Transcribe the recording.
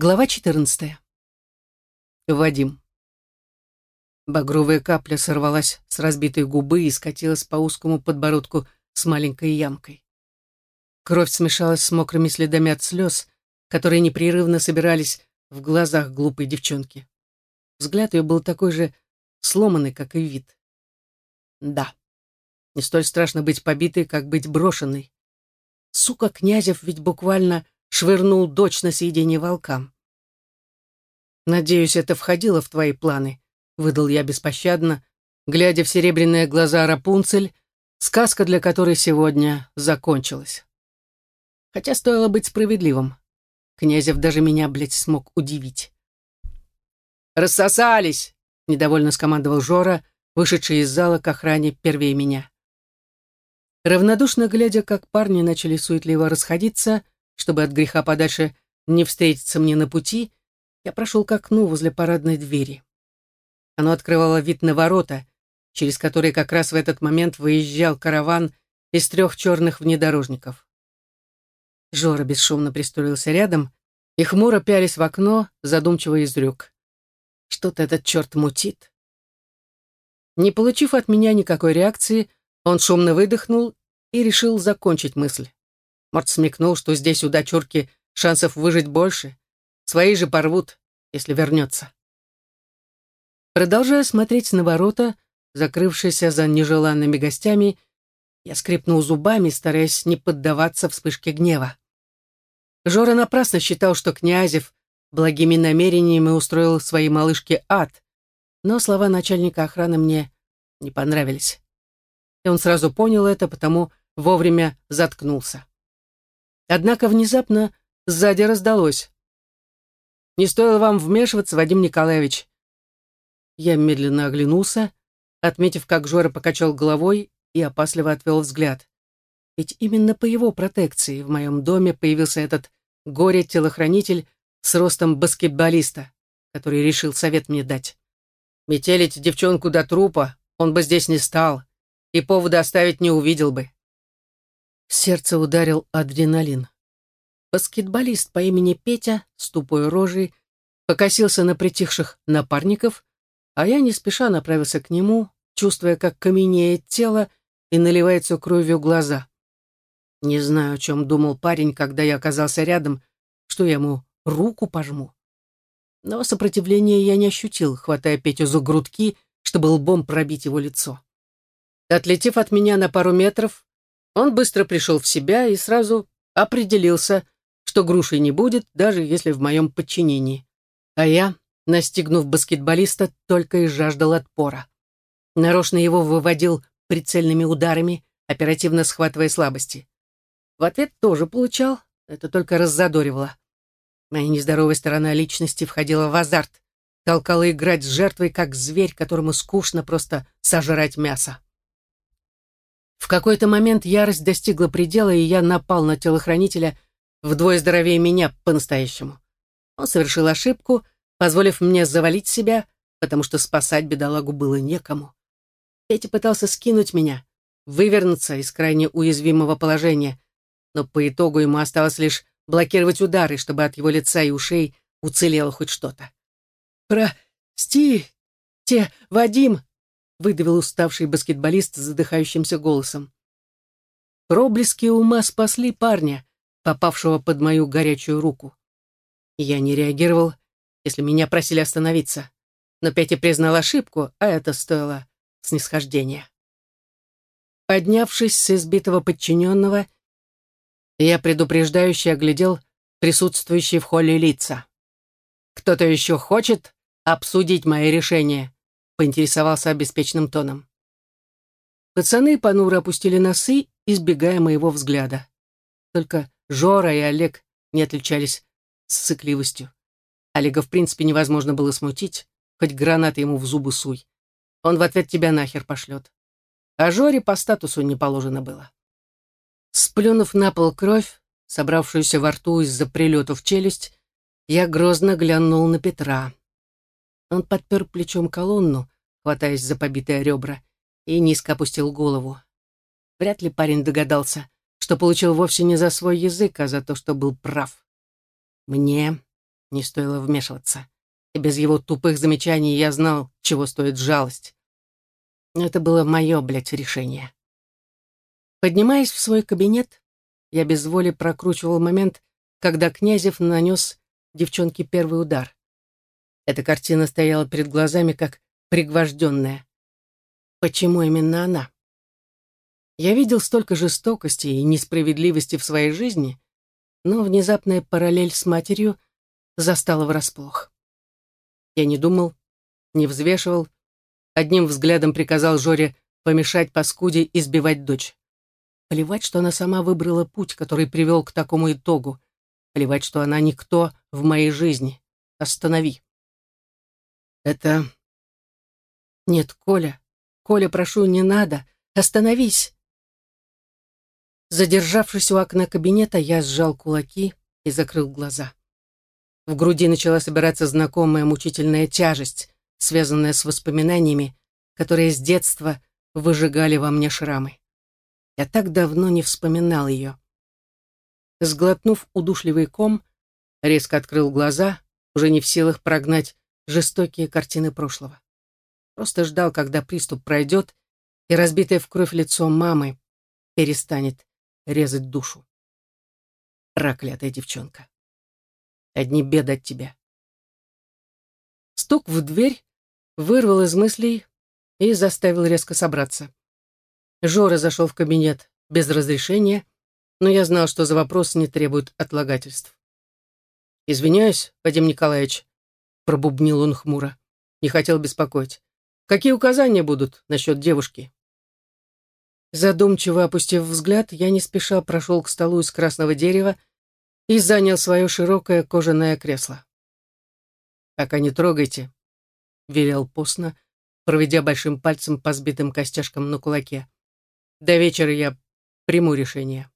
Глава 14. Вадим. Багровая капля сорвалась с разбитой губы и скатилась по узкому подбородку с маленькой ямкой. Кровь смешалась с мокрыми следами от слез, которые непрерывно собирались в глазах глупой девчонки. Взгляд ее был такой же сломанный, как и вид. Да, не столь страшно быть побитой, как быть брошенной. Сука Князев ведь буквально швырнул дочь на съедение волкам. «Надеюсь, это входило в твои планы», — выдал я беспощадно, глядя в серебряные глаза Рапунцель, сказка для которой сегодня закончилась. Хотя стоило быть справедливым. Князев даже меня, блядь, смог удивить. «Рассосались!» — недовольно скомандовал Жора, вышедший из зала к охране первее меня. Равнодушно глядя, как парни начали суетливо расходиться, чтобы от греха подальше не встретиться мне на пути, я прошел к окну возле парадной двери. Оно открывало вид на ворота, через которые как раз в этот момент выезжал караван из трех черных внедорожников. Жора бесшумно пристроился рядом и хмуро пялись в окно, задумчиво изрек. Что-то этот черт мутит. Не получив от меня никакой реакции, он шумно выдохнул и решил закончить мысль. Морд смекнул, что здесь у дочурки шансов выжить больше. Свои же порвут, если вернется. Продолжая смотреть на ворота, закрывшиеся за нежеланными гостями, я скрипнул зубами, стараясь не поддаваться вспышке гнева. Жора напрасно считал, что Князев благими намерениями устроил своей малышке ад, но слова начальника охраны мне не понравились. И он сразу понял это, потому вовремя заткнулся. Однако внезапно сзади раздалось. «Не стоило вам вмешиваться, Вадим Николаевич». Я медленно оглянулся, отметив, как Жора покачал головой и опасливо отвел взгляд. Ведь именно по его протекции в моем доме появился этот горе-телохранитель с ростом баскетболиста, который решил совет мне дать. Метелить девчонку до трупа он бы здесь не стал, и повода оставить не увидел бы. Сердце ударил адреналин. Баскетболист по имени Петя с тупой рожей покосился на притихших напарников, а я не спеша направился к нему, чувствуя, как каменеет тело и наливается кровью глаза. Не знаю, о чем думал парень, когда я оказался рядом, что я ему руку пожму. Но сопротивления я не ощутил, хватая Петю за грудки, чтобы лбом пробить его лицо. Отлетев от меня на пару метров, он быстро пришел в себя и сразу определился, что груши не будет, даже если в моем подчинении. А я, настигнув баскетболиста, только и жаждал отпора. Нарочно его выводил прицельными ударами, оперативно схватывая слабости. В ответ тоже получал, это только раззадоривало. Моя нездоровая сторона личности входила в азарт, толкала играть с жертвой, как зверь, которому скучно просто сожрать мясо. В какой-то момент ярость достигла предела, и я напал на телохранителя, вдвое здоровее меня по-настоящему. Он совершил ошибку, позволив мне завалить себя, потому что спасать бедолагу было некому. Петя пытался скинуть меня, вывернуться из крайне уязвимого положения, но по итогу ему осталось лишь блокировать удары, чтобы от его лица и ушей уцелело хоть что-то. «Прости, те, Вадим!» — выдавил уставший баскетболист задыхающимся голосом. Проблески ума спасли парня, попавшего под мою горячую руку. Я не реагировал, если меня просили остановиться. Но Петя признал ошибку, а это стоило снисхождения. Поднявшись с избитого подчиненного, я предупреждающе оглядел присутствующие в холле лица. «Кто-то еще хочет обсудить мои решения?» — поинтересовался обеспеченным тоном. Пацаны понуро опустили носы, избегая моего взгляда. Только Жора и Олег не отличались сыкливостью. Олега в принципе невозможно было смутить, хоть гранаты ему в зубы суй. Он в ответ тебя нахер пошлет. А Жоре по статусу не положено было. Сплюнув на пол кровь, собравшуюся во рту из-за прилета в челюсть, я грозно глянул на Петра. Он подпер плечом колонну, хватаясь за побитые ребра, и низко опустил голову. Вряд ли парень догадался, что получил вовсе не за свой язык, а за то, что был прав. Мне Не стоило вмешиваться. И без его тупых замечаний я знал, чего стоит жалость. Это было мое, блядь, решение. Поднимаясь в свой кабинет, я без воли прокручивал момент, когда Князев нанес девчонке первый удар. Эта картина стояла перед глазами, как пригвожденная. Почему именно она? Я видел столько жестокости и несправедливости в своей жизни, но внезапная параллель с матерью застала врасплох. Я не думал, не взвешивал, одним взглядом приказал Жоре помешать паскуде избивать дочь. Плевать, что она сама выбрала путь, который привел к такому итогу. Плевать, что она никто в моей жизни. Останови. Это... Нет, Коля. Коля, прошу, не надо. Остановись. Задержавшись у окна кабинета, я сжал кулаки и закрыл глаза. В груди начала собираться знакомая мучительная тяжесть, связанная с воспоминаниями, которые с детства выжигали во мне шрамы. Я так давно не вспоминал ее. Сглотнув удушливый ком, резко открыл глаза, уже не в силах прогнать жестокие картины прошлого. Просто ждал, когда приступ пройдет, и разбитое в кровь лицо мамы перестанет резать душу. Проклятая девчонка. Одни беды от тебя. Стук в дверь вырвал из мыслей и заставил резко собраться. Жора зашел в кабинет без разрешения, но я знал, что за вопрос не требует отлагательств. «Извиняюсь, Вадим Николаевич», — пробубнил он хмуро. «Не хотел беспокоить. Какие указания будут насчет девушки?» Задумчиво опустив взгляд, я не спеша прошел к столу из красного дерева и занял свое широкое кожаное кресло. «Пока не трогайте», — велел постно, проведя большим пальцем по сбитым костяшкам на кулаке. До вечера я приму решение.